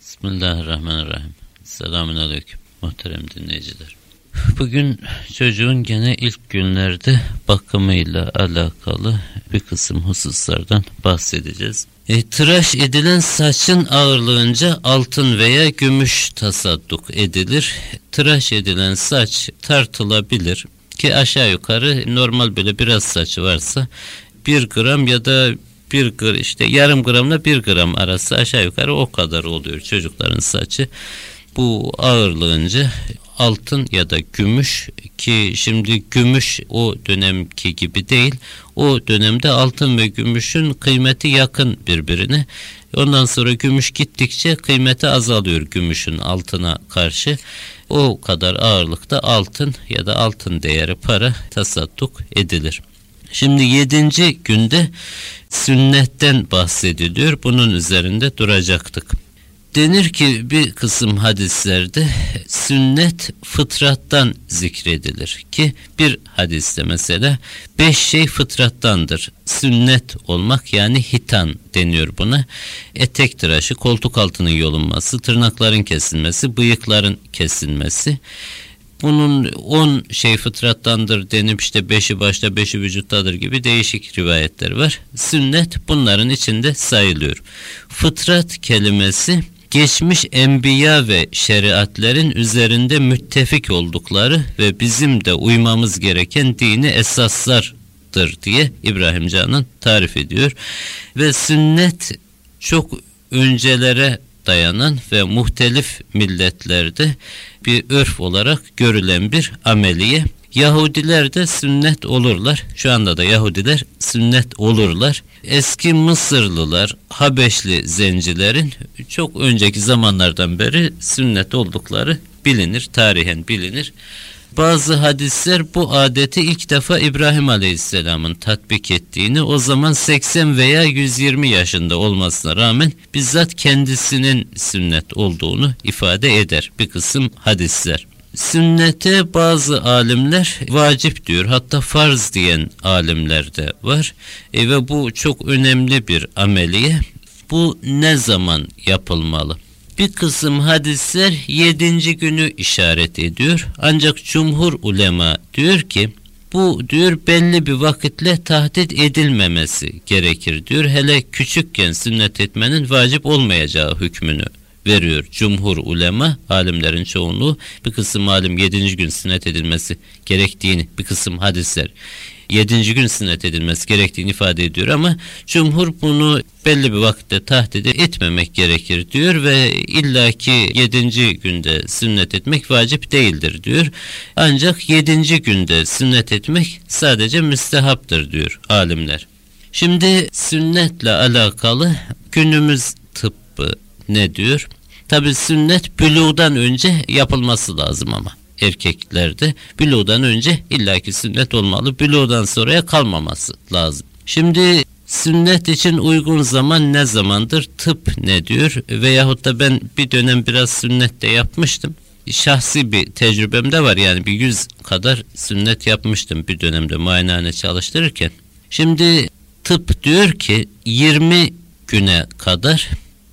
Bismillahirrahmanirrahim. Selamun Aleyküm muhterem dinleyiciler. Bugün çocuğun gene ilk günlerde bakımıyla alakalı bir kısım hususlardan bahsedeceğiz. E, tıraş edilen saçın ağırlığınca altın veya gümüş tasadduk edilir. Tıraş edilen saç tartılabilir ki aşağı yukarı normal böyle biraz saçı varsa bir gram ya da bir gram işte yarım gramla bir gram arası aşağı yukarı o kadar oluyor çocukların saçı. Bu ağırlığınca altın ya da gümüş ki şimdi gümüş o dönemki gibi değil. O dönemde altın ve gümüşün kıymeti yakın birbirine. Ondan sonra gümüş gittikçe kıymeti azalıyor gümüşün altına karşı. O kadar ağırlıkta altın ya da altın değeri para tasadduk edilir. Şimdi yedinci günde sünnetten bahsediliyor. Bunun üzerinde duracaktık. Denir ki bir kısım hadislerde sünnet fıtrattan zikredilir ki bir hadiste mesela beş şey fıtrattandır. Sünnet olmak yani hitan deniyor buna. Etek tıraşı, koltuk altının yolunması, tırnakların kesilmesi, bıyıkların kesilmesi. Bunun on şey fıtrattandır denip işte beşi başta beşi vücuttadır gibi değişik rivayetler var. Sünnet bunların içinde sayılıyor. Fıtrat kelimesi geçmiş enbiya ve şeriatlerin üzerinde müttefik oldukları ve bizim de uymamız gereken dini esaslardır diye İbrahim Can'ın tarif ediyor. Ve sünnet çok öncelere dayanan ve muhtelif milletlerde bir örf olarak görülen bir ameliye. Yahudiler de sünnet olurlar. Şu anda da Yahudiler sünnet olurlar. Eski Mısırlılar, Habeşli zencilerin çok önceki zamanlardan beri sünnet oldukları bilinir, tarihen bilinir. Bazı hadisler bu adeti ilk defa İbrahim Aleyhisselam'ın tatbik ettiğini o zaman 80 veya 120 yaşında olmasına rağmen bizzat kendisinin sünnet olduğunu ifade eder bir kısım hadisler. Sünnete bazı alimler vacip diyor hatta farz diyen alimler de var e ve bu çok önemli bir ameliye. Bu ne zaman yapılmalı? Bir kısım hadisler yedinci günü işaret ediyor. Ancak cumhur ulema diyor ki bu diyor belli bir vakitle tahdit edilmemesi gerekir diyor. Hele küçükken sünnet etmenin vacip olmayacağı hükmünü veriyor. Cumhur ulema, alimlerin çoğunluğu bir kısım alim yedinci gün sünnet edilmesi gerektiğini bir kısım hadisler yedinci gün sünnet edilmesi gerektiğini ifade ediyor ama cumhur bunu belli bir vakitte tahdid etmemek gerekir diyor ve illaki yedinci günde sünnet etmek vacip değildir diyor. Ancak yedinci günde sünnet etmek sadece müstehaptır diyor alimler. Şimdi sünnetle alakalı günümüz tıbbı ne diyor? Tabi sünnet bülüğden önce yapılması lazım ama erkeklerde bülüğden önce illaki sünnet olmalı. Bülüğden sonraya kalmaması lazım. Şimdi sünnet için uygun zaman ne zamandır? Tıp ne diyor? Veyahut da ben bir dönem biraz sünnet de yapmıştım. Şahsi bir tecrübem de var yani bir yüz kadar sünnet yapmıştım bir dönemde muayenehane çalıştırırken. Şimdi tıp diyor ki 20 güne kadar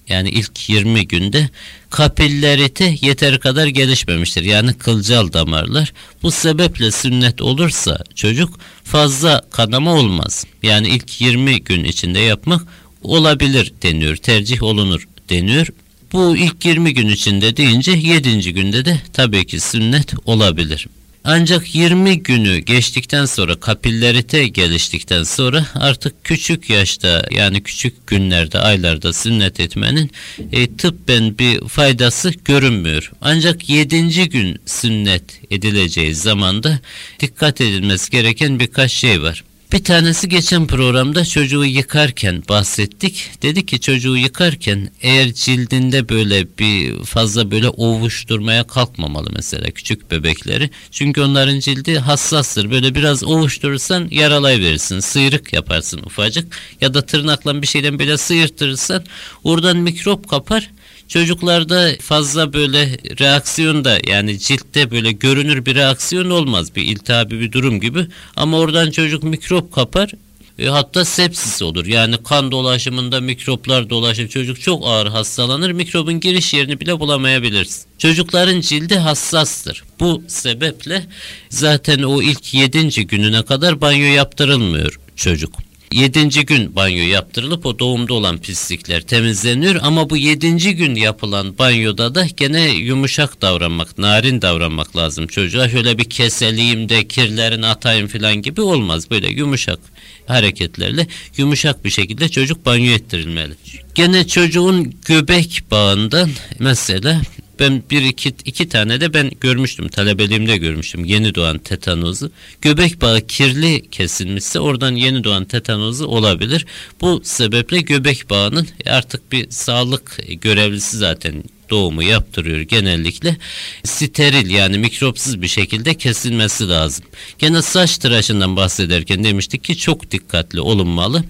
yani ilk 20 günde kapillerite yeter kadar gelişmemiştir. Yani kılcal damarlar. Bu sebeple sünnet olursa çocuk fazla kanama olmaz. Yani ilk 20 gün içinde yapmak olabilir deniyor. Tercih olunur deniyor. Bu ilk 20 gün içinde deyince 7. günde de tabii ki sünnet olabilir. Ancak 20 günü geçtikten sonra kapillerite geliştikten sonra artık küçük yaşta yani küçük günlerde aylarda sünnet etmenin e, tıbben bir faydası görünmüyor. Ancak 7. gün sünnet edileceği zamanda dikkat edilmesi gereken birkaç şey var. Bir tanesi geçen programda çocuğu yıkarken bahsettik. Dedi ki çocuğu yıkarken eğer cildinde böyle bir fazla böyle ovuşturmaya kalkmamalı mesela küçük bebekleri. Çünkü onların cildi hassastır. Böyle biraz ovuşturursan yaralayıverirsin. Sıyrık yaparsın ufacık. Ya da tırnakla bir şeyden böyle sıyırtırırsan oradan mikrop kapar. Çocuklarda fazla böyle reaksiyon da yani ciltte böyle görünür bir reaksiyon olmaz. Bir iltihabi bir durum gibi. Ama oradan çocuk mikrop kapar E, hatta sepsis olur. Yani kan dolaşımında mikroplar dolaşıp çocuk çok ağır hastalanır. Mikrobun giriş yerini bile bulamayabilirsin. Çocukların cildi hassastır. Bu sebeple zaten o ilk 7. gününe kadar banyo yaptırılmıyor çocuk. Yedinci gün banyo yaptırılıp o doğumda olan pislikler temizleniyor ama bu yedinci gün yapılan banyoda da gene yumuşak davranmak, narin davranmak lazım çocuğa. Şöyle bir keseleyim de kirlerini atayım falan gibi olmaz. Böyle yumuşak hareketlerle yumuşak bir şekilde çocuk banyo ettirilmeli. Gene çocuğun göbek bağından mesela ben bir iki, iki tane de ben görmüştüm. Talebeliğimde görmüştüm. Yeni doğan tetanozu. Göbek bağı kirli kesilmişse oradan yeni doğan tetanozu olabilir. Bu sebeple göbek bağının artık bir sağlık görevlisi zaten doğumu yaptırıyor genellikle. Steril yani mikropsuz bir şekilde kesilmesi lazım. Gene saç tıraşından bahsederken demiştik ki çok dikkatli olunmalı.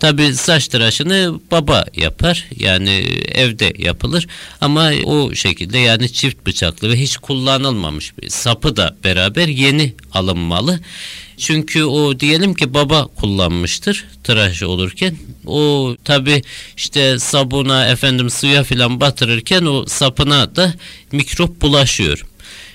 Tabi saç tıraşını baba yapar yani evde yapılır ama o şekilde yani çift bıçaklı ve hiç kullanılmamış bir sapı da beraber yeni alınmalı. Çünkü o diyelim ki baba kullanmıştır tıraş olurken. O tabi işte sabuna efendim suya filan batırırken o sapına da mikrop bulaşıyor.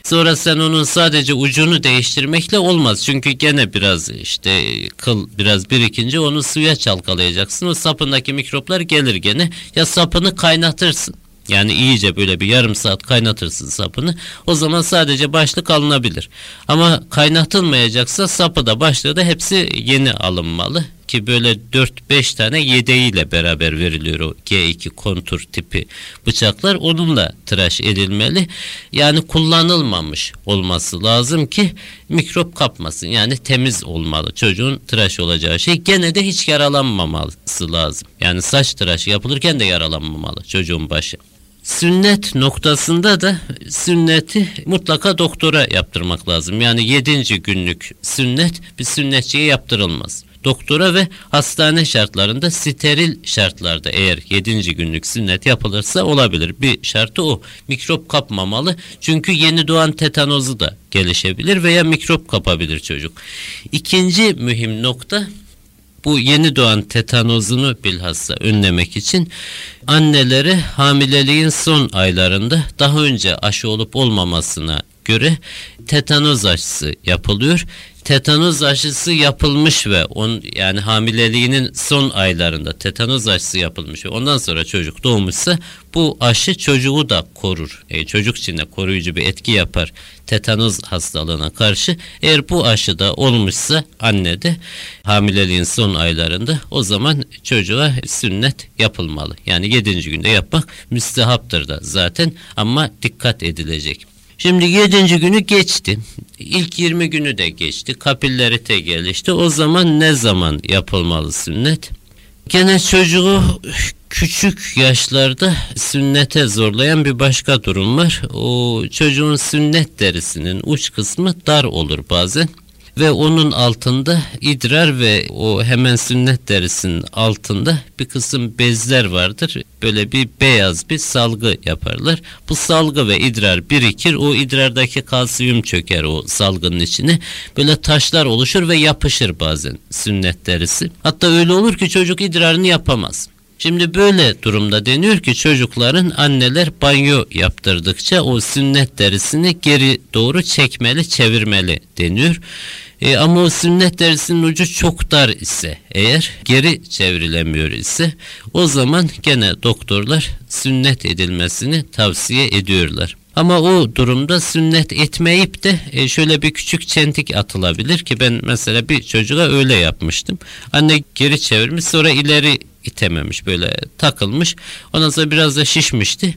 Sonra sen onun sadece ucunu değiştirmekle olmaz. Çünkü gene biraz işte kıl biraz birikince onu suya çalkalayacaksın. O sapındaki mikroplar gelir gene. Ya sapını kaynatırsın. Yani iyice böyle bir yarım saat kaynatırsın sapını. O zaman sadece başlık alınabilir. Ama kaynatılmayacaksa sapı da başlığı da hepsi yeni alınmalı ki böyle 4-5 tane yedeğiyle beraber veriliyor o G2 kontur tipi bıçaklar onunla tıraş edilmeli. Yani kullanılmamış olması lazım ki mikrop kapmasın. Yani temiz olmalı. Çocuğun tıraş olacağı şey gene de hiç yaralanmaması lazım. Yani saç tıraşı yapılırken de yaralanmamalı çocuğun başı. Sünnet noktasında da sünneti mutlaka doktora yaptırmak lazım. Yani yedinci günlük sünnet bir sünnetçiye yaptırılmaz doktora ve hastane şartlarında steril şartlarda eğer 7. günlük sünnet yapılırsa olabilir. Bir şartı o. Mikrop kapmamalı. Çünkü yeni doğan tetanozu da gelişebilir veya mikrop kapabilir çocuk. İkinci mühim nokta bu yeni doğan tetanozunu bilhassa önlemek için annelere hamileliğin son aylarında daha önce aşı olup olmamasına göre tetanoz aşısı yapılıyor tetanoz aşısı yapılmış ve on yani hamileliğinin son aylarında tetanoz aşısı yapılmış ve ondan sonra çocuk doğmuşsa bu aşı çocuğu da korur. E, çocuk için de koruyucu bir etki yapar tetanoz hastalığına karşı. Eğer bu aşı da olmuşsa anne de hamileliğin son aylarında o zaman çocuğa sünnet yapılmalı. Yani 7. günde yapmak müstehaptır da zaten ama dikkat edilecek. Şimdi 7. günü geçti. İlk 20 günü de geçti. Kapillerite gelişti. O zaman ne zaman yapılmalı sünnet? Gene çocuğu küçük yaşlarda sünnete zorlayan bir başka durum var. O çocuğun sünnet derisinin uç kısmı dar olur bazen ve onun altında idrar ve o hemen sünnet derisinin altında bir kısım bezler vardır. Böyle bir beyaz bir salgı yaparlar. Bu salgı ve idrar birikir. O idrardaki kalsiyum çöker o salgının içine. Böyle taşlar oluşur ve yapışır bazen sünnet derisi. Hatta öyle olur ki çocuk idrarını yapamaz. Şimdi böyle durumda deniyor ki çocukların anneler banyo yaptırdıkça o sünnet derisini geri doğru çekmeli, çevirmeli deniyor. E, ama o sünnet derisinin ucu çok dar ise eğer geri çevrilemiyor ise o zaman gene doktorlar sünnet edilmesini tavsiye ediyorlar. Ama o durumda sünnet etmeyip de e, şöyle bir küçük çentik atılabilir ki ben mesela bir çocuğa öyle yapmıştım. Anne geri çevirmiş sonra ileri itememiş böyle takılmış. Ondan sonra biraz da şişmişti.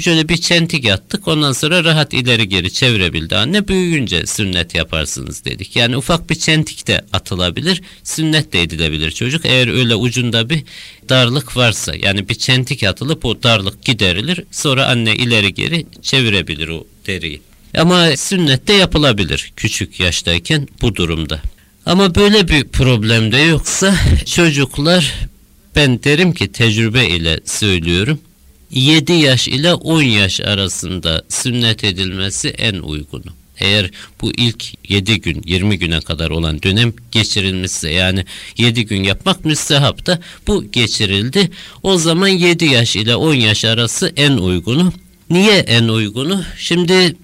Şöyle bir çentik attık. Ondan sonra rahat ileri geri çevirebildi anne. Büyüyünce sünnet yaparsınız dedik. Yani ufak bir çentik de atılabilir. Sünnet de edilebilir çocuk. Eğer öyle ucunda bir darlık varsa yani bir çentik atılıp o darlık giderilir. Sonra anne ileri geri çevirebilir o deriyi. Ama sünnet de yapılabilir küçük yaştayken bu durumda. Ama böyle bir problem de yoksa çocuklar ben derim ki tecrübe ile söylüyorum. 7 yaş ile 10 yaş arasında sünnet edilmesi en uygunu. eğer bu ilk 7 gün 20 güne kadar olan dönem geçirilmişse yani 7 gün yapmak müstehap da bu geçirildi. O zaman 7 yaş ile 10 yaş arası en uygunu. Niye en uygunu? Şimdi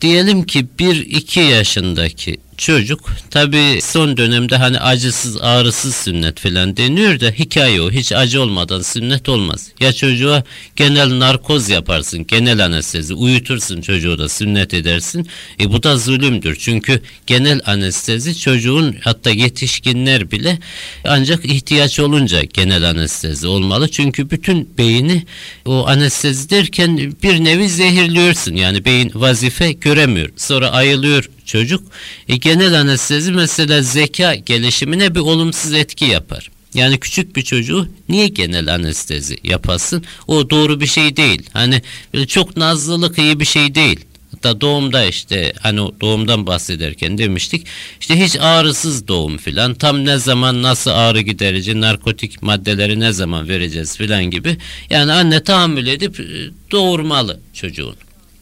diyelim ki 1-2 yaşındaki çocuk tabi son dönemde hani acısız ağrısız sünnet falan deniyor da hikaye o hiç acı olmadan sünnet olmaz. Ya çocuğa genel narkoz yaparsın genel anestezi uyutursun çocuğu da sünnet edersin. E bu da zulümdür çünkü genel anestezi çocuğun hatta yetişkinler bile ancak ihtiyaç olunca genel anestezi olmalı. Çünkü bütün beyni o anestezi derken bir nevi zehirliyorsun yani beyin vazife göremiyor sonra ayılıyor çocuk e, genel anestezi mesela zeka gelişimine bir olumsuz etki yapar. Yani küçük bir çocuğu niye genel anestezi yapasın? O doğru bir şey değil. Hani böyle çok nazlılık iyi bir şey değil. Hatta doğumda işte hani doğumdan bahsederken demiştik işte hiç ağrısız doğum filan tam ne zaman nasıl ağrı giderici narkotik maddeleri ne zaman vereceğiz filan gibi yani anne tahammül edip e, doğurmalı çocuğun.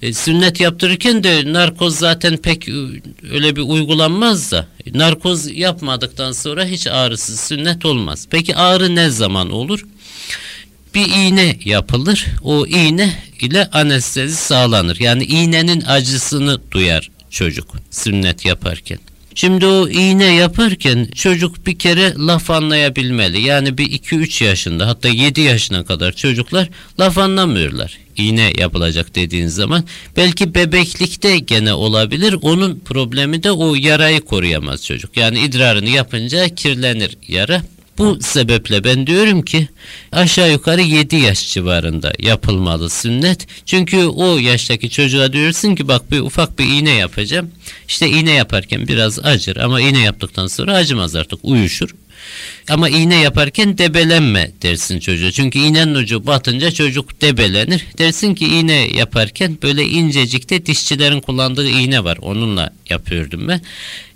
E, sünnet yaptırırken de narkoz zaten pek öyle bir uygulanmaz da narkoz yapmadıktan sonra hiç ağrısız sünnet olmaz. Peki ağrı ne zaman olur? Bir iğne yapılır. O iğne ile anestezi sağlanır. Yani iğnenin acısını duyar çocuk sünnet yaparken. Şimdi o iğne yaparken çocuk bir kere laf anlayabilmeli. Yani bir 2-3 yaşında hatta 7 yaşına kadar çocuklar laf anlamıyorlar. İğne yapılacak dediğin zaman belki bebeklikte gene olabilir. Onun problemi de o yarayı koruyamaz çocuk. Yani idrarını yapınca kirlenir yara. Bu sebeple ben diyorum ki aşağı yukarı 7 yaş civarında yapılmalı sünnet. Çünkü o yaştaki çocuğa diyorsun ki bak bir ufak bir iğne yapacağım. İşte iğne yaparken biraz acır ama iğne yaptıktan sonra acımaz artık uyuşur. Ama iğne yaparken debelenme dersin çocuğa. Çünkü iğnenin ucu batınca çocuk debelenir. Dersin ki iğne yaparken böyle incecikte dişçilerin kullandığı iğne var. Onunla yapıyordum ben.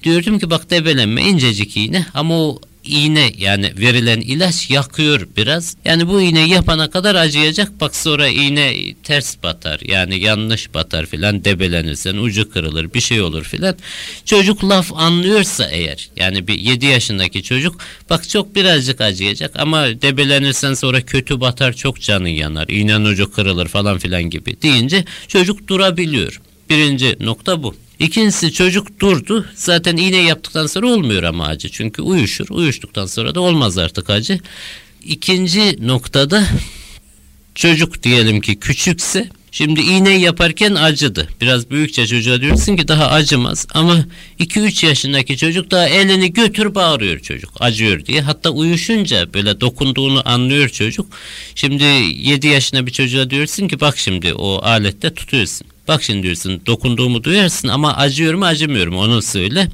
Diyordum ki bak debelenme incecik iğne ama o iğne yani verilen ilaç yakıyor biraz. Yani bu iğne yapana kadar acıyacak. Bak sonra iğne ters batar. Yani yanlış batar filan debelenirsen ucu kırılır bir şey olur filan. Çocuk laf anlıyorsa eğer yani bir 7 yaşındaki çocuk bak çok birazcık acıyacak ama debelenirsen sonra kötü batar çok canın yanar. İğnenin ucu kırılır falan filan gibi deyince çocuk durabiliyor. Birinci nokta bu. İkincisi çocuk durdu. Zaten iğne yaptıktan sonra olmuyor ama acı. Çünkü uyuşur. Uyuştuktan sonra da olmaz artık acı. İkinci noktada çocuk diyelim ki küçükse Şimdi iğne yaparken acıdı. Biraz büyükçe çocuğa diyorsun ki daha acımaz. Ama 2-3 yaşındaki çocuk daha elini götür bağırıyor çocuk. Acıyor diye. Hatta uyuşunca böyle dokunduğunu anlıyor çocuk. Şimdi 7 yaşında bir çocuğa diyorsun ki bak şimdi o alette tutuyorsun. Bak şimdi diyorsun dokunduğumu duyarsın ama acıyor mu acımıyor mu onu söyle.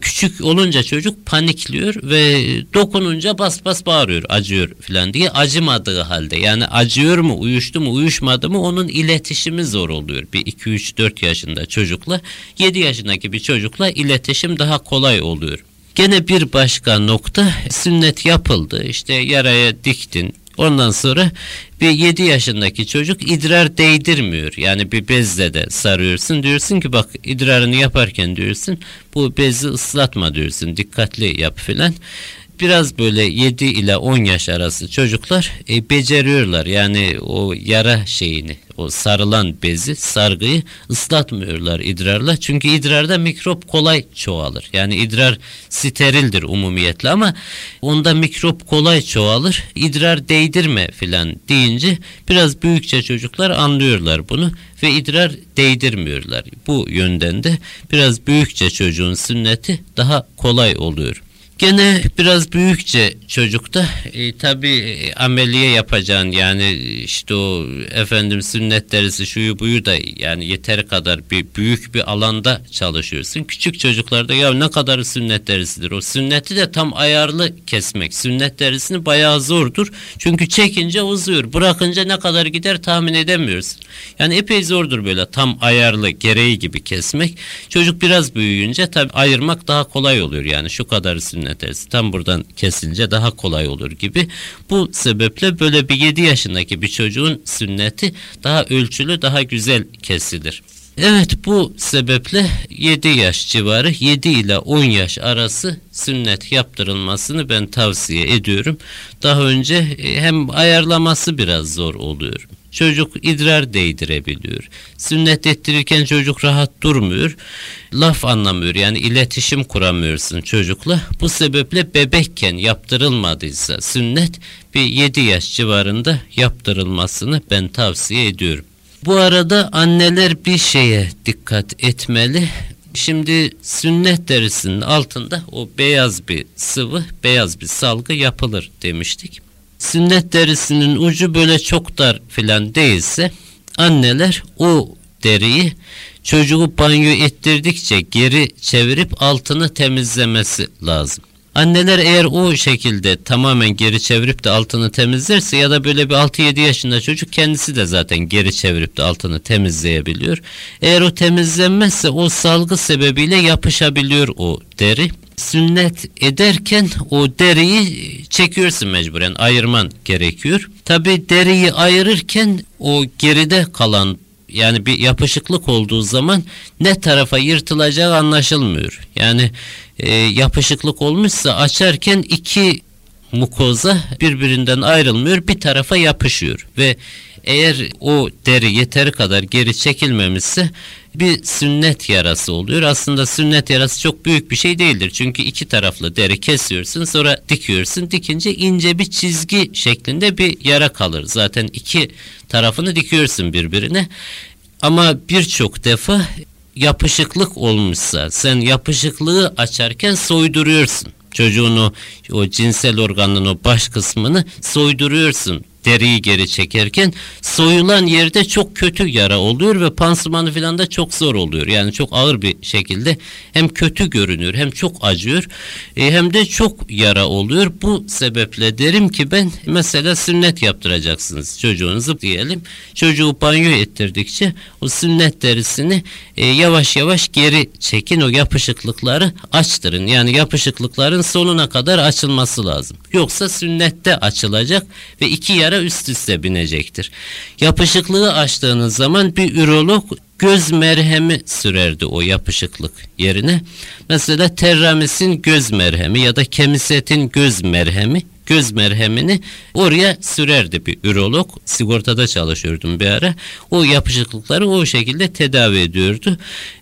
Küçük olunca çocuk panikliyor ve dokununca bas bas bağırıyor acıyor filan diye acımadığı halde. Yani acıyor mu uyuştu mu uyuşmadı mı onun iletişimi zor oluyor. Bir 2-3-4 yaşında çocukla 7 yaşındaki bir çocukla iletişim daha kolay oluyor. Gene bir başka nokta sünnet yapıldı işte yaraya diktin Ondan sonra bir 7 yaşındaki çocuk idrar değdirmiyor. Yani bir bezle de sarıyorsun. Diyorsun ki bak idrarını yaparken diyorsun bu bezi ıslatma diyorsun. Dikkatli yap filan biraz böyle 7 ile 10 yaş arası çocuklar e, beceriyorlar. Yani o yara şeyini, o sarılan bezi, sargıyı ıslatmıyorlar idrarla. Çünkü idrarda mikrop kolay çoğalır. Yani idrar sterildir umumiyetle ama onda mikrop kolay çoğalır. İdrar değdirme filan deyince biraz büyükçe çocuklar anlıyorlar bunu ve idrar değdirmiyorlar. Bu yönden de biraz büyükçe çocuğun sünneti daha kolay oluyor. Gene biraz büyükçe çocukta e, tabi e, ameliye yapacağın yani işte o efendim sünnet derisi şuyu buyu da yani yeteri kadar bir büyük bir alanda çalışıyorsun. Küçük çocuklarda ya ne kadar sünnet derisidir o sünneti de tam ayarlı kesmek. Sünnet derisini bayağı zordur. Çünkü çekince uzuyor bırakınca ne kadar gider tahmin edemiyorsun. Yani epey zordur böyle tam ayarlı gereği gibi kesmek. Çocuk biraz büyüyünce tabi ayırmak daha kolay oluyor yani şu kadar sünnet sünnet tam buradan kesince daha kolay olur gibi. Bu sebeple böyle bir 7 yaşındaki bir çocuğun sünneti daha ölçülü daha güzel kesilir. Evet bu sebeple 7 yaş civarı 7 ile 10 yaş arası sünnet yaptırılmasını ben tavsiye ediyorum. Daha önce e, hem ayarlaması biraz zor oluyor. Çocuk idrar değdirebiliyor. Sünnet ettirirken çocuk rahat durmuyor. Laf anlamıyor yani iletişim kuramıyorsun çocukla. Bu sebeple bebekken yaptırılmadıysa sünnet bir 7 yaş civarında yaptırılmasını ben tavsiye ediyorum. Bu arada anneler bir şeye dikkat etmeli. Şimdi sünnet derisinin altında o beyaz bir sıvı, beyaz bir salgı yapılır demiştik. Sünnet derisinin ucu böyle çok dar filan değilse anneler o deriyi çocuğu banyo ettirdikçe geri çevirip altını temizlemesi lazım. Anneler eğer o şekilde tamamen geri çevirip de altını temizlerse ya da böyle bir 6-7 yaşında çocuk kendisi de zaten geri çevirip de altını temizleyebiliyor. Eğer o temizlenmezse o salgı sebebiyle yapışabiliyor o deri. Sünnet ederken o deriyi çekiyorsun mecburen ayırman gerekiyor. Tabi deriyi ayırırken o geride kalan yani bir yapışıklık olduğu zaman ne tarafa yırtılacağı anlaşılmıyor. Yani e, yapışıklık olmuşsa açarken iki mukoza birbirinden ayrılmıyor bir tarafa yapışıyor ve eğer o deri yeteri kadar geri çekilmemişse bir sünnet yarası oluyor. Aslında sünnet yarası çok büyük bir şey değildir. Çünkü iki taraflı deri kesiyorsun sonra dikiyorsun. Dikince ince bir çizgi şeklinde bir yara kalır. Zaten iki tarafını dikiyorsun birbirine. Ama birçok defa yapışıklık olmuşsa sen yapışıklığı açarken soyduruyorsun. Çocuğun o, cinsel organın o baş kısmını soyduruyorsun deriyi geri çekerken soyulan yerde çok kötü yara oluyor ve pansumanı falan da çok zor oluyor. Yani çok ağır bir şekilde hem kötü görünüyor hem çok acıyor e, hem de çok yara oluyor. Bu sebeple derim ki ben mesela sünnet yaptıracaksınız çocuğunuzu diyelim. Çocuğu banyo ettirdikçe o sünnet derisini e, yavaş yavaş geri çekin o yapışıklıkları açtırın. Yani yapışıklıkların sonuna kadar açılması lazım. Yoksa sünnette açılacak ve iki yara üst üste binecektir. Yapışıklığı açtığınız zaman bir ürolog göz merhemi sürerdi o yapışıklık yerine. Mesela terramisin göz merhemi ya da kemisetin göz merhemi göz merhemini oraya sürerdi bir ürolog. Sigortada çalışıyordum bir ara. O yapışıklıkları o şekilde tedavi ediyordu.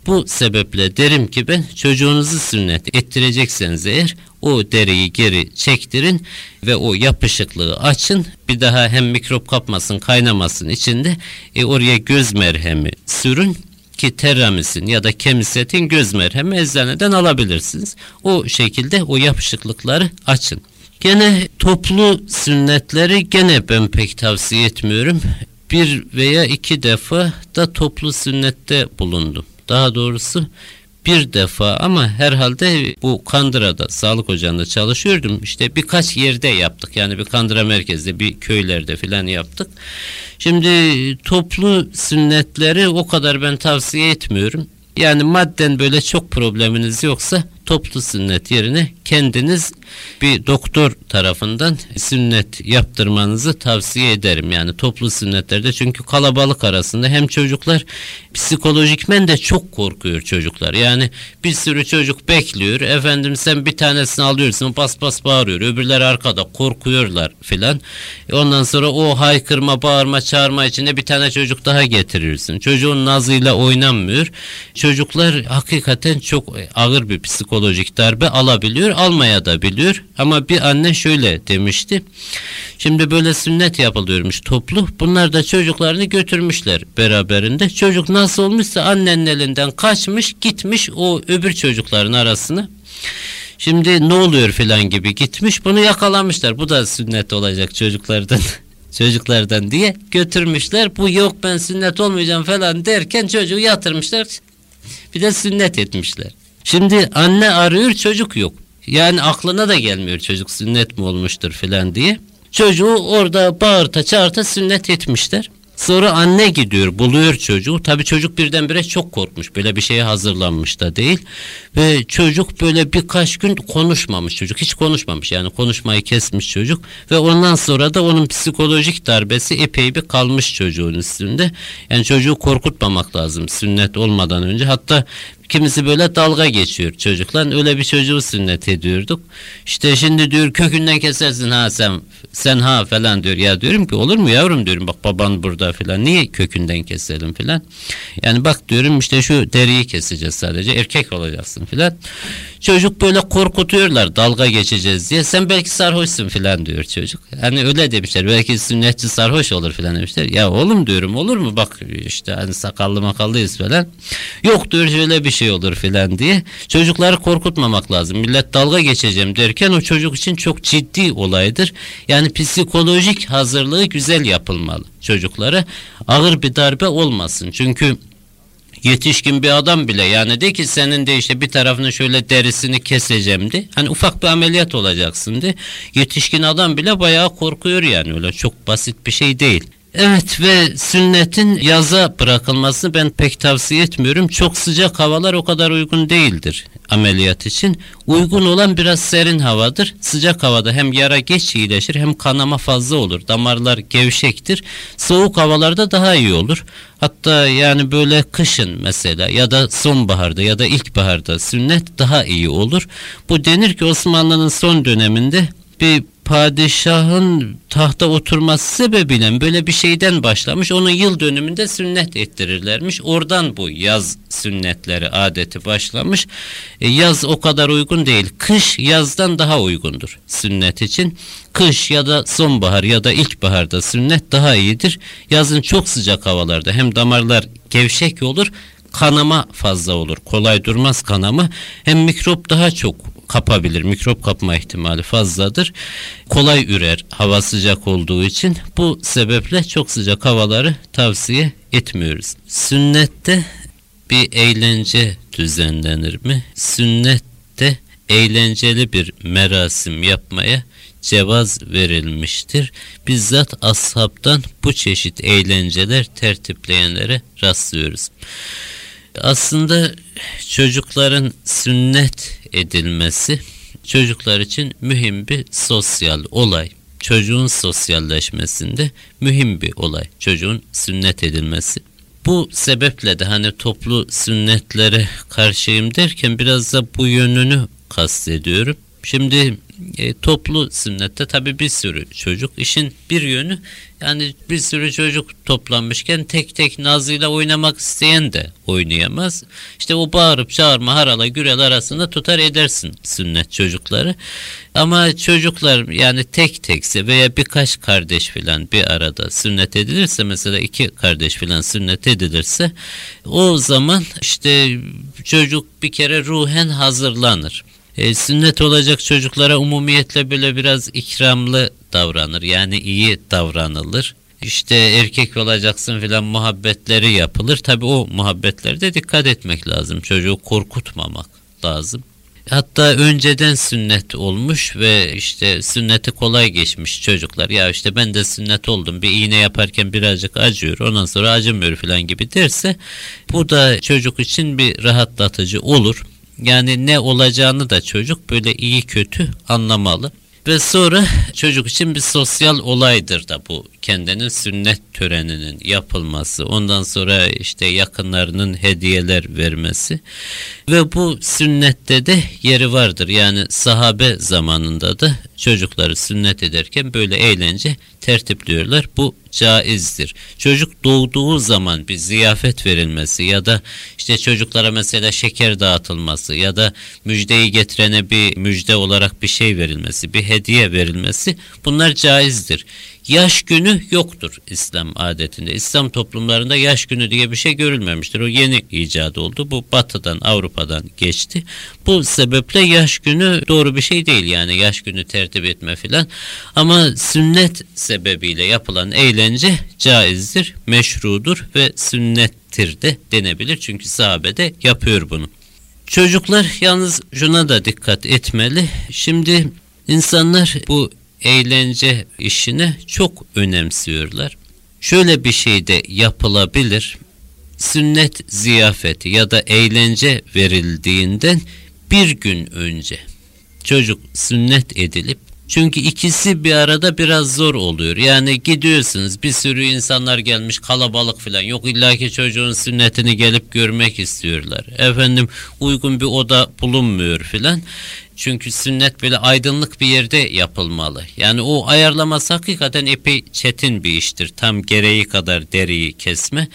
Bu sebeple derim ki ben çocuğunuzu sünnet ettirecekseniz eğer o deriyi geri çektirin ve o yapışıklığı açın. Bir daha hem mikrop kapmasın kaynamasın içinde e, oraya göz merhemi sürün ki teramisin ya da kemisetin göz merhemi eczaneden alabilirsiniz. O şekilde o yapışıklıkları açın. Gene toplu sünnetleri gene ben pek tavsiye etmiyorum. Bir veya iki defa da toplu sünnette bulundum. Daha doğrusu bir defa ama herhalde bu Kandıra'da sağlık ocağında çalışıyordum. İşte birkaç yerde yaptık. Yani bir Kandıra merkezde bir köylerde filan yaptık. Şimdi toplu sünnetleri o kadar ben tavsiye etmiyorum. Yani madden böyle çok probleminiz yoksa toplu sünnet yerine kendiniz bir doktor tarafından sünnet yaptırmanızı tavsiye ederim. Yani toplu sünnetlerde çünkü kalabalık arasında hem çocuklar psikolojikmen de çok korkuyor çocuklar. Yani bir sürü çocuk bekliyor. Efendim sen bir tanesini alıyorsun bas bas bağırıyor. Öbürler arkada korkuyorlar filan. Ondan sonra o haykırma bağırma çağırma içinde bir tane çocuk daha getiriyorsun. Çocuğun nazıyla oynanmıyor. Çocuklar hakikaten çok ağır bir psikolojik darbe alabiliyor. Almaya da biliyor. Ama bir anne şöyle demişti. Şimdi böyle sünnet yapılıyormuş toplu. Bunlar da çocuklarını götürmüşler beraberinde. Çocuk nasıl olmuşsa annenin elinden kaçmış gitmiş o öbür çocukların arasına. Şimdi ne oluyor filan gibi gitmiş bunu yakalamışlar. Bu da sünnet olacak çocuklardan. çocuklardan diye götürmüşler. Bu yok ben sünnet olmayacağım falan derken çocuğu yatırmışlar. Bir de sünnet etmişler. Şimdi anne arıyor çocuk yok. Yani aklına da gelmiyor çocuk sünnet mi olmuştur filan diye. Çocuğu orada bağırta çağırta sünnet etmişler. Sonra anne gidiyor buluyor çocuğu. Tabi çocuk birdenbire çok korkmuş. Böyle bir şeye hazırlanmış da değil. Ve çocuk böyle birkaç gün konuşmamış çocuk. Hiç konuşmamış yani konuşmayı kesmiş çocuk. Ve ondan sonra da onun psikolojik darbesi epey bir kalmış çocuğun üstünde. Yani çocuğu korkutmamak lazım sünnet olmadan önce. Hatta Kimisi böyle dalga geçiyor çocuklar. Öyle bir çocuğu sünnet ediyorduk. İşte şimdi diyor kökünden kesersin ha sen sen ha falan diyor. Ya diyorum ki olur mu yavrum diyorum bak baban burada falan. Niye kökünden keselim falan. Yani bak diyorum işte şu deriyi keseceğiz sadece erkek olacaksın falan. Çocuk böyle korkutuyorlar dalga geçeceğiz diye. Sen belki sarhoşsun falan diyor çocuk. Hani öyle demişler belki sünnetçi sarhoş olur falan demişler. Ya oğlum diyorum olur mu bak işte hani sakallı makallıyız falan. Yok diyor şöyle bir şey olur filan diye. Çocukları korkutmamak lazım. Millet dalga geçeceğim derken o çocuk için çok ciddi olaydır. Yani psikolojik hazırlığı güzel yapılmalı çocuklara. Ağır bir darbe olmasın. Çünkü yetişkin bir adam bile yani de ki senin de işte bir tarafını şöyle derisini keseceğim de hani ufak bir ameliyat olacaksın de yetişkin adam bile bayağı korkuyor yani öyle çok basit bir şey değil. Evet ve sünnetin yaza bırakılmasını ben pek tavsiye etmiyorum. Çok sıcak havalar o kadar uygun değildir ameliyat için. Uygun olan biraz serin havadır. Sıcak havada hem yara geç iyileşir hem kanama fazla olur. Damarlar gevşektir. Soğuk havalarda daha iyi olur. Hatta yani böyle kışın mesela ya da sonbaharda ya da ilkbaharda sünnet daha iyi olur. Bu denir ki Osmanlı'nın son döneminde bir padişahın tahta oturması sebebiyle böyle bir şeyden başlamış. Onun yıl dönümünde sünnet ettirirlermiş. Oradan bu yaz sünnetleri adeti başlamış. E, yaz o kadar uygun değil. Kış yazdan daha uygundur sünnet için. Kış ya da sonbahar ya da ilkbaharda sünnet daha iyidir. Yazın çok sıcak havalarda hem damarlar gevşek olur kanama fazla olur. Kolay durmaz kanama. Hem mikrop daha çok kapabilir. Mikrop kapma ihtimali fazladır. Kolay ürer hava sıcak olduğu için. Bu sebeple çok sıcak havaları tavsiye etmiyoruz. Sünnette bir eğlence düzenlenir mi? Sünnette eğlenceli bir merasim yapmaya cevaz verilmiştir. Bizzat ashabtan bu çeşit eğlenceler tertipleyenlere rastlıyoruz. Aslında çocukların sünnet edilmesi çocuklar için mühim bir sosyal olay. Çocuğun sosyalleşmesinde mühim bir olay. Çocuğun sünnet edilmesi. Bu sebeple de hani toplu sünnetlere karşıyım derken biraz da bu yönünü kastediyorum. Şimdi e, toplu sünnette tabi bir sürü çocuk. işin bir yönü yani bir sürü çocuk toplanmışken tek tek nazıyla oynamak isteyen de oynayamaz. İşte o bağırıp çağırma harala gürel arasında tutar edersin sünnet çocukları. Ama çocuklar yani tek tekse veya birkaç kardeş filan bir arada sünnet edilirse mesela iki kardeş filan sünnet edilirse o zaman işte çocuk bir kere ruhen hazırlanır e, sünnet olacak çocuklara umumiyetle böyle biraz ikramlı davranır. Yani iyi davranılır. İşte erkek olacaksın filan muhabbetleri yapılır. Tabi o muhabbetlerde dikkat etmek lazım. Çocuğu korkutmamak lazım. Hatta önceden sünnet olmuş ve işte sünneti kolay geçmiş çocuklar. Ya işte ben de sünnet oldum bir iğne yaparken birazcık acıyor ondan sonra acımıyor falan gibi derse bu da çocuk için bir rahatlatıcı olur. Yani ne olacağını da çocuk böyle iyi kötü anlamalı. Ve sonra çocuk için bir sosyal olaydır da bu kendinin sünnet töreninin yapılması. Ondan sonra işte yakınlarının hediyeler vermesi. Ve bu sünnette de yeri vardır. Yani sahabe zamanında da çocukları sünnet ederken böyle eğlence tertipliyorlar. Bu caizdir. Çocuk doğduğu zaman bir ziyafet verilmesi ya da işte çocuklara mesela şeker dağıtılması ya da müjdeyi getirene bir müjde olarak bir şey verilmesi, bir hediye verilmesi bunlar caizdir. Yaş günü yoktur İslam adetinde. İslam toplumlarında yaş günü diye bir şey görülmemiştir. O yeni icat oldu. Bu batıdan Avrupa'dan geçti. Bu sebeple yaş günü doğru bir şey değil yani yaş günü tertip etme filan. Ama sünnet sebebiyle yapılan eğlence caizdir, meşrudur ve sünnettir de denebilir. Çünkü sahabe de yapıyor bunu. Çocuklar yalnız şuna da dikkat etmeli. Şimdi insanlar bu eğlence işini çok önemsiyorlar. şöyle bir şey de yapılabilir. Sünnet ziyafeti ya da eğlence verildiğinden bir gün önce çocuk sünnet edilip çünkü ikisi bir arada biraz zor oluyor. Yani gidiyorsunuz bir sürü insanlar gelmiş kalabalık falan. Yok illaki çocuğun sünnetini gelip görmek istiyorlar. Efendim uygun bir oda bulunmuyor filan. Çünkü sünnet böyle aydınlık bir yerde yapılmalı. Yani o ayarlaması hakikaten epey çetin bir iştir. Tam gereği kadar deriyi kesme.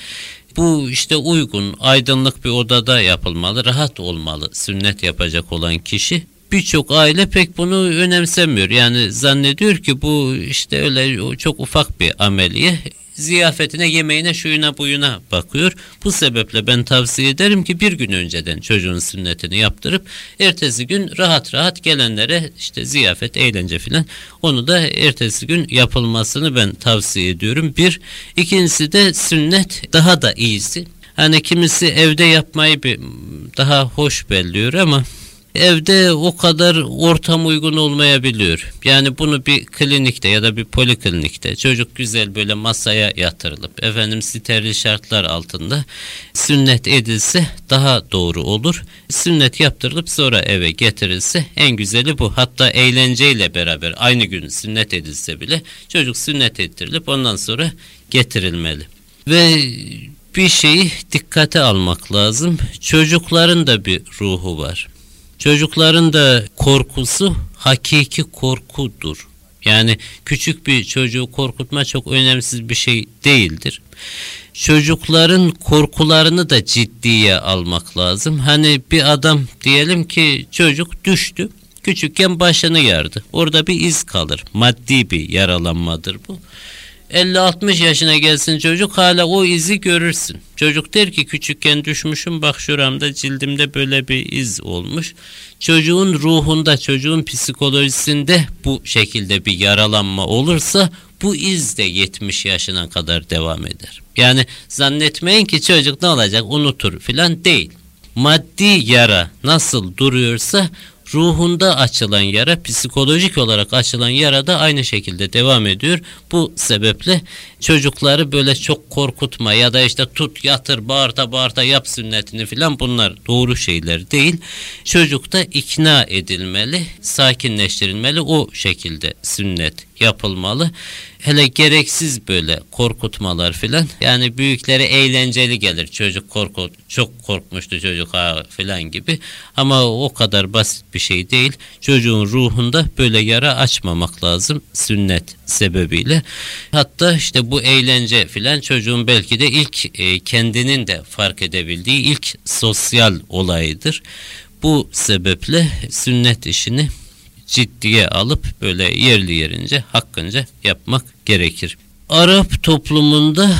Bu işte uygun, aydınlık bir odada yapılmalı, rahat olmalı sünnet yapacak olan kişi birçok aile pek bunu önemsemiyor. Yani zannediyor ki bu işte öyle çok ufak bir ameliye ziyafetine, yemeğine, şuyuna, buyuna bakıyor. Bu sebeple ben tavsiye ederim ki bir gün önceden çocuğun sünnetini yaptırıp ertesi gün rahat rahat gelenlere işte ziyafet, eğlence filan onu da ertesi gün yapılmasını ben tavsiye ediyorum. Bir, ikincisi de sünnet daha da iyisi. Hani kimisi evde yapmayı bir daha hoş belliyor ama evde o kadar ortam uygun olmayabiliyor. Yani bunu bir klinikte ya da bir poliklinikte çocuk güzel böyle masaya yatırılıp efendim steril şartlar altında sünnet edilse daha doğru olur. Sünnet yaptırılıp sonra eve getirilse en güzeli bu. Hatta eğlenceyle beraber aynı gün sünnet edilse bile çocuk sünnet ettirilip ondan sonra getirilmeli. Ve bir şeyi dikkate almak lazım. Çocukların da bir ruhu var. Çocukların da korkusu hakiki korkudur. Yani küçük bir çocuğu korkutma çok önemsiz bir şey değildir. Çocukların korkularını da ciddiye almak lazım. Hani bir adam diyelim ki çocuk düştü. Küçükken başını yardı. Orada bir iz kalır. Maddi bir yaralanmadır bu. 50-60 yaşına gelsin çocuk hala o izi görürsün. Çocuk der ki küçükken düşmüşüm bak şuramda cildimde böyle bir iz olmuş. Çocuğun ruhunda çocuğun psikolojisinde bu şekilde bir yaralanma olursa bu iz de 70 yaşına kadar devam eder. Yani zannetmeyin ki çocuk ne olacak unutur filan değil. Maddi yara nasıl duruyorsa ruhunda açılan yara psikolojik olarak açılan yara da aynı şekilde devam ediyor. Bu sebeple çocukları böyle çok korkutma ya da işte tut yatır bağırta bağırta yap sünnetini filan bunlar doğru şeyler değil. Çocukta ikna edilmeli, sakinleştirilmeli o şekilde sünnet yapılmalı. Hele gereksiz böyle korkutmalar filan. Yani büyüklere eğlenceli gelir. Çocuk korku çok korkmuştu çocuk ha filan gibi. Ama o kadar basit bir şey değil. Çocuğun ruhunda böyle yara açmamak lazım sünnet sebebiyle. Hatta işte bu eğlence filan çocuğun belki de ilk e, kendinin de fark edebildiği ilk sosyal olayıdır. Bu sebeple sünnet işini ciddiye alıp böyle yerli yerince hakkınca yapmak gerekir. Arap toplumunda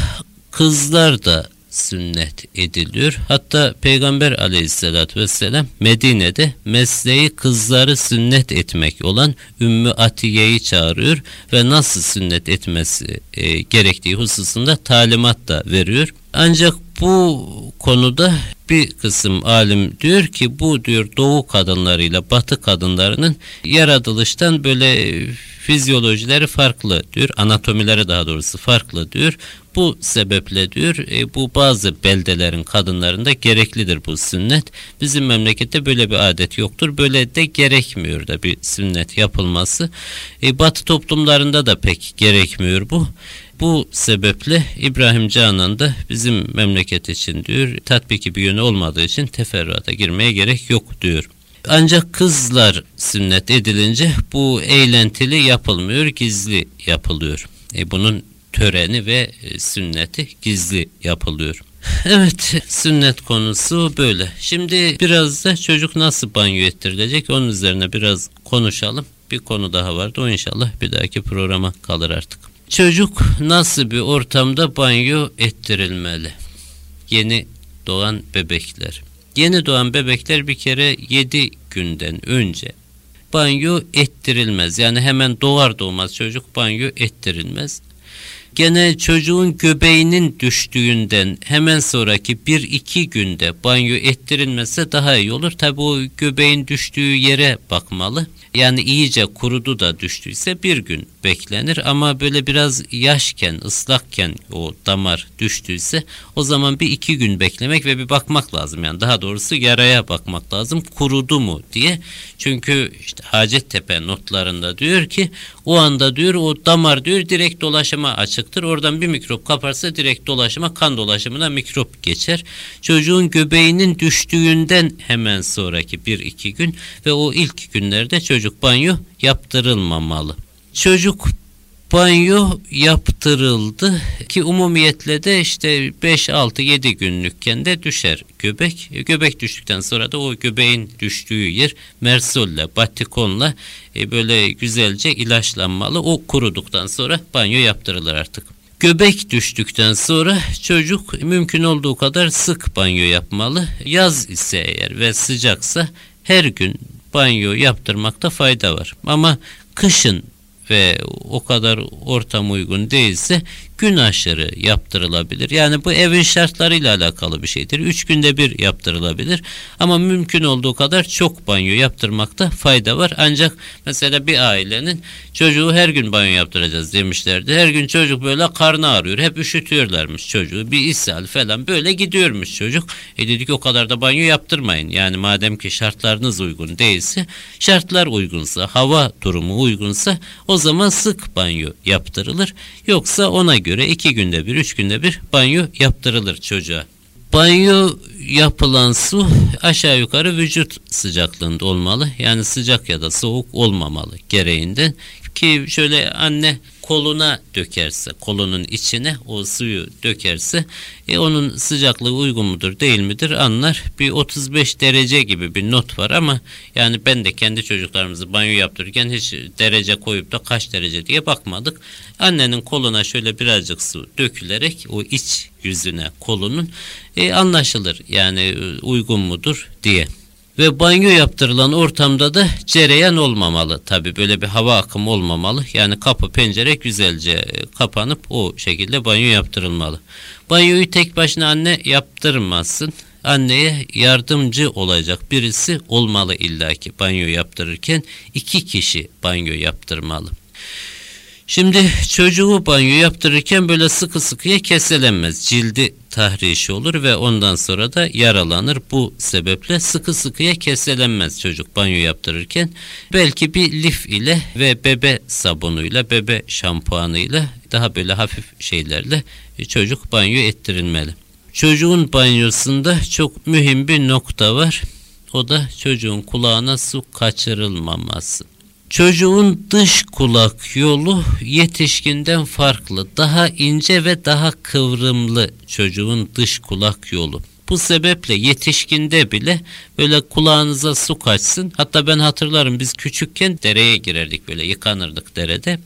kızlar da sünnet ediliyor. Hatta Peygamber aleyhissalatü vesselam Medine'de mesleği kızları sünnet etmek olan Ümmü Atiye'yi çağırıyor ve nasıl sünnet etmesi e, gerektiği hususunda talimat da veriyor. Ancak bu konuda bir kısım alim diyor ki bu diyor doğu kadınlarıyla batı kadınlarının yaratılıştan böyle fizyolojileri farklı diyor. Anatomileri daha doğrusu farklı diyor. Bu sebeple diyor e, bu bazı beldelerin kadınlarında gereklidir bu sünnet. Bizim memlekette böyle bir adet yoktur. Böyle de gerekmiyor da bir sünnet yapılması. E, batı toplumlarında da pek gerekmiyor bu. Bu sebeple İbrahim Canan da bizim memleket için diyor tatbiki bir yönü olmadığı için teferruata girmeye gerek yok diyor. Ancak kızlar sünnet edilince bu eğlentili yapılmıyor, gizli yapılıyor. E bunun töreni ve e, sünneti gizli yapılıyor. Evet sünnet konusu böyle. Şimdi biraz da çocuk nasıl banyo ettirilecek onun üzerine biraz konuşalım. Bir konu daha vardı o inşallah bir dahaki programa kalır artık. Çocuk nasıl bir ortamda banyo ettirilmeli? Yeni doğan bebekler. Yeni doğan bebekler bir kere 7 günden önce banyo ettirilmez. Yani hemen doğar doğmaz çocuk banyo ettirilmez. Gene çocuğun göbeğinin düştüğünden hemen sonraki bir iki günde banyo ettirilmese daha iyi olur. Tabi o göbeğin düştüğü yere bakmalı. Yani iyice kurudu da düştüyse bir gün beklenir ama böyle biraz yaşken, ıslakken o damar düştüyse o zaman bir iki gün beklemek ve bir bakmak lazım. Yani daha doğrusu yaraya bakmak lazım. Kurudu mu diye. Çünkü işte Hacettepe notlarında diyor ki o anda diyor o damar diyor direkt dolaşıma açıktır. Oradan bir mikrop kaparsa direkt dolaşıma kan dolaşımına mikrop geçer. Çocuğun göbeğinin düştüğünden hemen sonraki bir iki gün ve o ilk günlerde çocuk banyo yaptırılmamalı. Çocuk banyo yaptırıldı ki umumiyetle de işte 5 6 7 günlükken de düşer göbek. Göbek düştükten sonra da o göbeğin düştüğü yer mersolle, batikonla e, böyle güzelce ilaçlanmalı. O kuruduktan sonra banyo yaptırılır artık. Göbek düştükten sonra çocuk mümkün olduğu kadar sık banyo yapmalı. Yaz ise eğer ve sıcaksa her gün banyo yaptırmakta fayda var. Ama kışın ve o kadar ortam uygun değilse gün aşırı yaptırılabilir. Yani bu evin şartlarıyla alakalı bir şeydir. Üç günde bir yaptırılabilir. Ama mümkün olduğu kadar çok banyo yaptırmakta fayda var. Ancak mesela bir ailenin çocuğu her gün banyo yaptıracağız demişlerdi. Her gün çocuk böyle karnı ağrıyor. Hep üşütüyorlarmış çocuğu. Bir ishal falan böyle gidiyormuş çocuk. E dedik o kadar da banyo yaptırmayın. Yani madem ki şartlarınız uygun değilse şartlar uygunsa hava durumu uygunsa o zaman sık banyo yaptırılır. Yoksa ona göre göre iki günde bir, üç günde bir banyo yaptırılır çocuğa. Banyo yapılan su aşağı yukarı vücut sıcaklığında olmalı. Yani sıcak ya da soğuk olmamalı gereğinden. Ki şöyle anne koluna dökerse, kolunun içine o suyu dökerse e, onun sıcaklığı uygun mudur değil midir anlar. Bir 35 derece gibi bir not var ama yani ben de kendi çocuklarımızı banyo yaptırırken hiç derece koyup da kaç derece diye bakmadık. Annenin koluna şöyle birazcık su dökülerek o iç yüzüne kolunun e, anlaşılır yani e, uygun mudur diye. Ve banyo yaptırılan ortamda da cereyan olmamalı. Tabi böyle bir hava akımı olmamalı. Yani kapı pencere güzelce e, kapanıp o şekilde banyo yaptırılmalı. Banyoyu tek başına anne yaptırmasın. Anneye yardımcı olacak birisi olmalı illaki banyo yaptırırken iki kişi banyo yaptırmalı. Şimdi çocuğu banyo yaptırırken böyle sıkı sıkıya keselenmez. Cildi tahrişi olur ve ondan sonra da yaralanır. Bu sebeple sıkı sıkıya keselenmez çocuk banyo yaptırırken. Belki bir lif ile ve bebe sabunuyla, bebe şampuanıyla daha böyle hafif şeylerle çocuk banyo ettirilmeli. Çocuğun banyosunda çok mühim bir nokta var. O da çocuğun kulağına su kaçırılmaması. Çocuğun dış kulak yolu yetişkinden farklı. Daha ince ve daha kıvrımlı çocuğun dış kulak yolu. Bu sebeple yetişkinde bile böyle kulağınıza su kaçsın. Hatta ben hatırlarım biz küçükken dereye girerdik böyle yıkanırdık derede.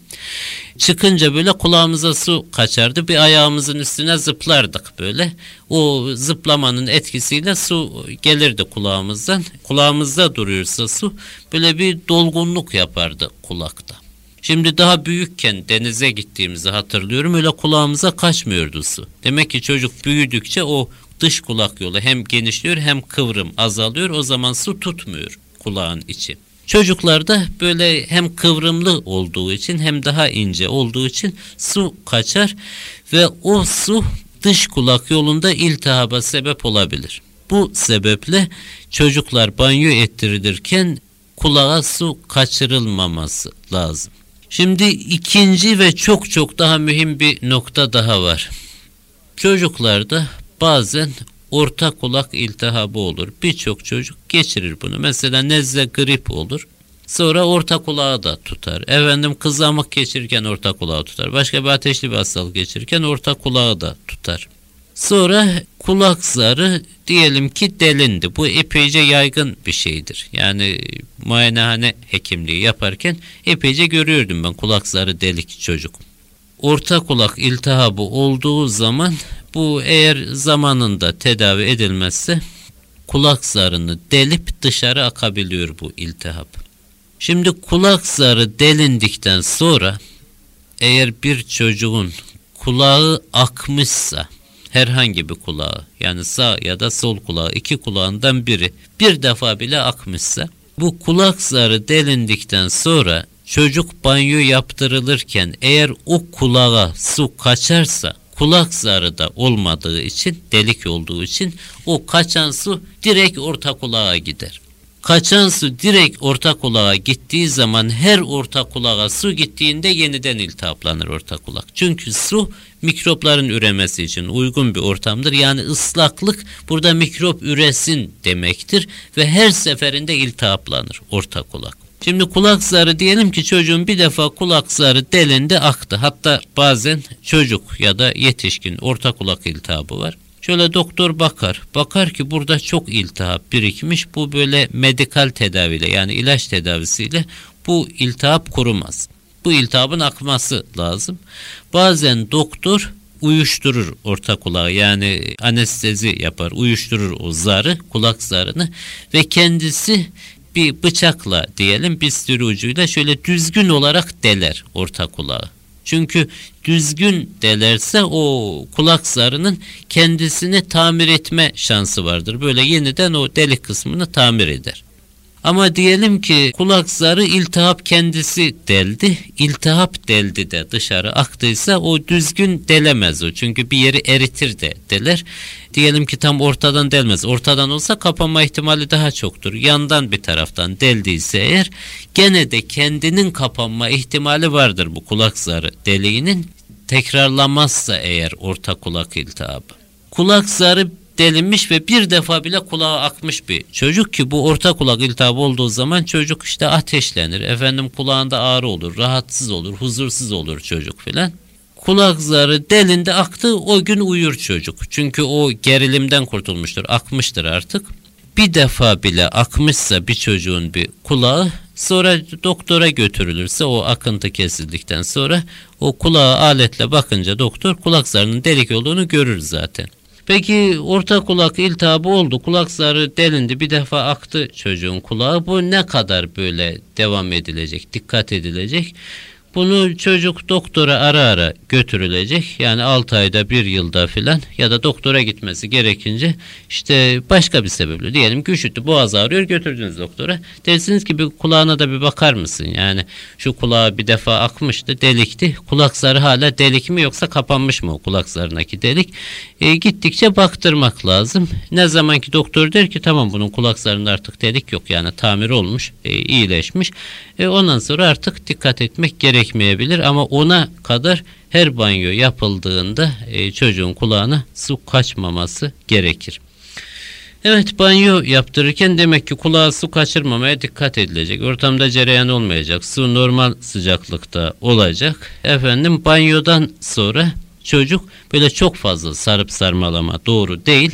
Çıkınca böyle kulağımıza su kaçardı. Bir ayağımızın üstüne zıplardık böyle. O zıplamanın etkisiyle su gelirdi kulağımızdan. Kulağımızda duruyorsa su böyle bir dolgunluk yapardı kulakta. Şimdi daha büyükken denize gittiğimizi hatırlıyorum. Öyle kulağımıza kaçmıyordu su. Demek ki çocuk büyüdükçe o dış kulak yolu hem genişliyor hem kıvrım azalıyor. O zaman su tutmuyor kulağın içi. Çocuklarda böyle hem kıvrımlı olduğu için hem daha ince olduğu için su kaçar ve o su dış kulak yolunda iltihaba sebep olabilir. Bu sebeple çocuklar banyo ettirilirken kulağa su kaçırılmaması lazım. Şimdi ikinci ve çok çok daha mühim bir nokta daha var. Çocuklarda bazen orta kulak iltihabı olur. Birçok çocuk geçirir bunu. Mesela nezle grip olur. Sonra orta kulağı da tutar. Efendim kızamık geçirirken orta kulağı tutar. Başka bir ateşli bir hastalık geçirirken orta kulağı da tutar. Sonra kulak zarı diyelim ki delindi. Bu epeyce yaygın bir şeydir. Yani muayenehane hekimliği yaparken epeyce görüyordum ben kulak zarı delik çocuk. Orta kulak iltihabı olduğu zaman bu eğer zamanında tedavi edilmezse kulak zarını delip dışarı akabiliyor bu iltihap. Şimdi kulak zarı delindikten sonra eğer bir çocuğun kulağı akmışsa herhangi bir kulağı yani sağ ya da sol kulağı iki kulağından biri bir defa bile akmışsa bu kulak zarı delindikten sonra çocuk banyo yaptırılırken eğer o kulağa su kaçarsa kulak zarı da olmadığı için delik olduğu için o kaçan su direkt orta kulağa gider. Kaçan su direkt orta kulağa gittiği zaman her orta kulağa su gittiğinde yeniden iltihaplanır orta kulak. Çünkü su mikropların üremesi için uygun bir ortamdır. Yani ıslaklık burada mikrop üresin demektir ve her seferinde iltihaplanır orta kulak. Şimdi kulak zarı diyelim ki çocuğun bir defa kulak zarı delindi aktı. Hatta bazen çocuk ya da yetişkin orta kulak iltihabı var. Şöyle doktor bakar. Bakar ki burada çok iltihap birikmiş. Bu böyle medikal tedaviyle yani ilaç tedavisiyle bu iltihap kurumaz. Bu iltihabın akması lazım. Bazen doktor uyuşturur orta kulağı yani anestezi yapar uyuşturur o zarı kulak zarını ve kendisi bir bıçakla diyelim bir sürü ucuyla şöyle düzgün olarak deler orta kulağı. Çünkü düzgün delerse o kulak zarının kendisini tamir etme şansı vardır. Böyle yeniden o delik kısmını tamir eder. Ama diyelim ki kulak zarı iltihap kendisi deldi. İltihap deldi de dışarı aktıysa o düzgün delemez o. Çünkü bir yeri eritir de deler. Diyelim ki tam ortadan delmez. Ortadan olsa kapanma ihtimali daha çoktur. Yandan bir taraftan deldiyse eğer gene de kendinin kapanma ihtimali vardır bu kulak zarı deliğinin. Tekrarlamazsa eğer orta kulak iltihabı. Kulak zarı delinmiş ve bir defa bile kulağa akmış bir çocuk ki bu orta kulak iltihabı olduğu zaman çocuk işte ateşlenir. Efendim kulağında ağrı olur, rahatsız olur, huzursuz olur çocuk filan. Kulak zarı delinde aktı o gün uyur çocuk. Çünkü o gerilimden kurtulmuştur, akmıştır artık. Bir defa bile akmışsa bir çocuğun bir kulağı sonra doktora götürülürse o akıntı kesildikten sonra o kulağa aletle bakınca doktor kulak zarının delik olduğunu görür zaten. Peki orta kulak iltihabı oldu. Kulak zarı delindi. Bir defa aktı çocuğun kulağı. Bu ne kadar böyle devam edilecek, dikkat edilecek? Bunu çocuk doktora ara ara götürülecek. Yani 6 ayda bir yılda filan ya da doktora gitmesi gerekince işte başka bir sebeple diyelim ki üşüttü boğaz ağrıyor götürdünüz doktora. Dersiniz ki bir kulağına da bir bakar mısın? Yani şu kulağı bir defa akmıştı delikti. Kulak zarı hala delik mi yoksa kapanmış mı o kulak zarındaki delik? E, gittikçe baktırmak lazım. Ne zaman ki doktor der ki tamam bunun kulak zarında artık delik yok yani tamir olmuş e, iyileşmiş. E, ondan sonra artık dikkat etmek gerek gerekmeyebilir ama ona kadar her banyo yapıldığında e, çocuğun kulağına su kaçmaması gerekir. Evet banyo yaptırırken demek ki kulağa su kaçırmamaya dikkat edilecek. Ortamda cereyan olmayacak. Su normal sıcaklıkta olacak. Efendim banyodan sonra çocuk böyle çok fazla sarıp sarmalama doğru değil.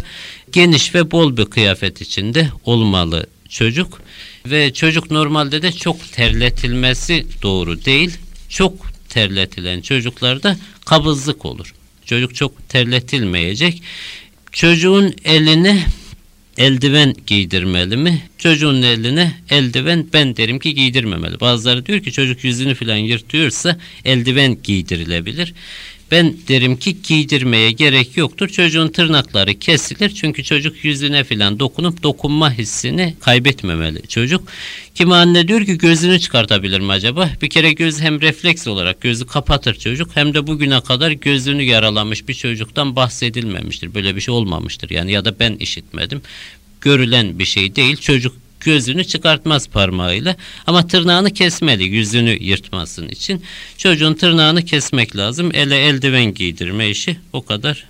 Geniş ve bol bir kıyafet içinde olmalı çocuk. Ve çocuk normalde de çok terletilmesi doğru değil çok terletilen çocuklarda kabızlık olur. Çocuk çok terletilmeyecek. Çocuğun eline eldiven giydirmeli mi? Çocuğun eline eldiven ben derim ki giydirmemeli. Bazıları diyor ki çocuk yüzünü falan yırtıyorsa eldiven giydirilebilir. Ben derim ki giydirmeye gerek yoktur. Çocuğun tırnakları kesilir. Çünkü çocuk yüzüne filan dokunup dokunma hissini kaybetmemeli çocuk. Kimi anne diyor ki gözünü çıkartabilir mi acaba? Bir kere göz hem refleks olarak gözü kapatır çocuk hem de bugüne kadar gözünü yaralamış bir çocuktan bahsedilmemiştir. Böyle bir şey olmamıştır. Yani ya da ben işitmedim. Görülen bir şey değil. Çocuk gözünü çıkartmaz parmağıyla ama tırnağını kesmeli yüzünü yırtmasın için. Çocuğun tırnağını kesmek lazım. Ele eldiven giydirme işi o kadar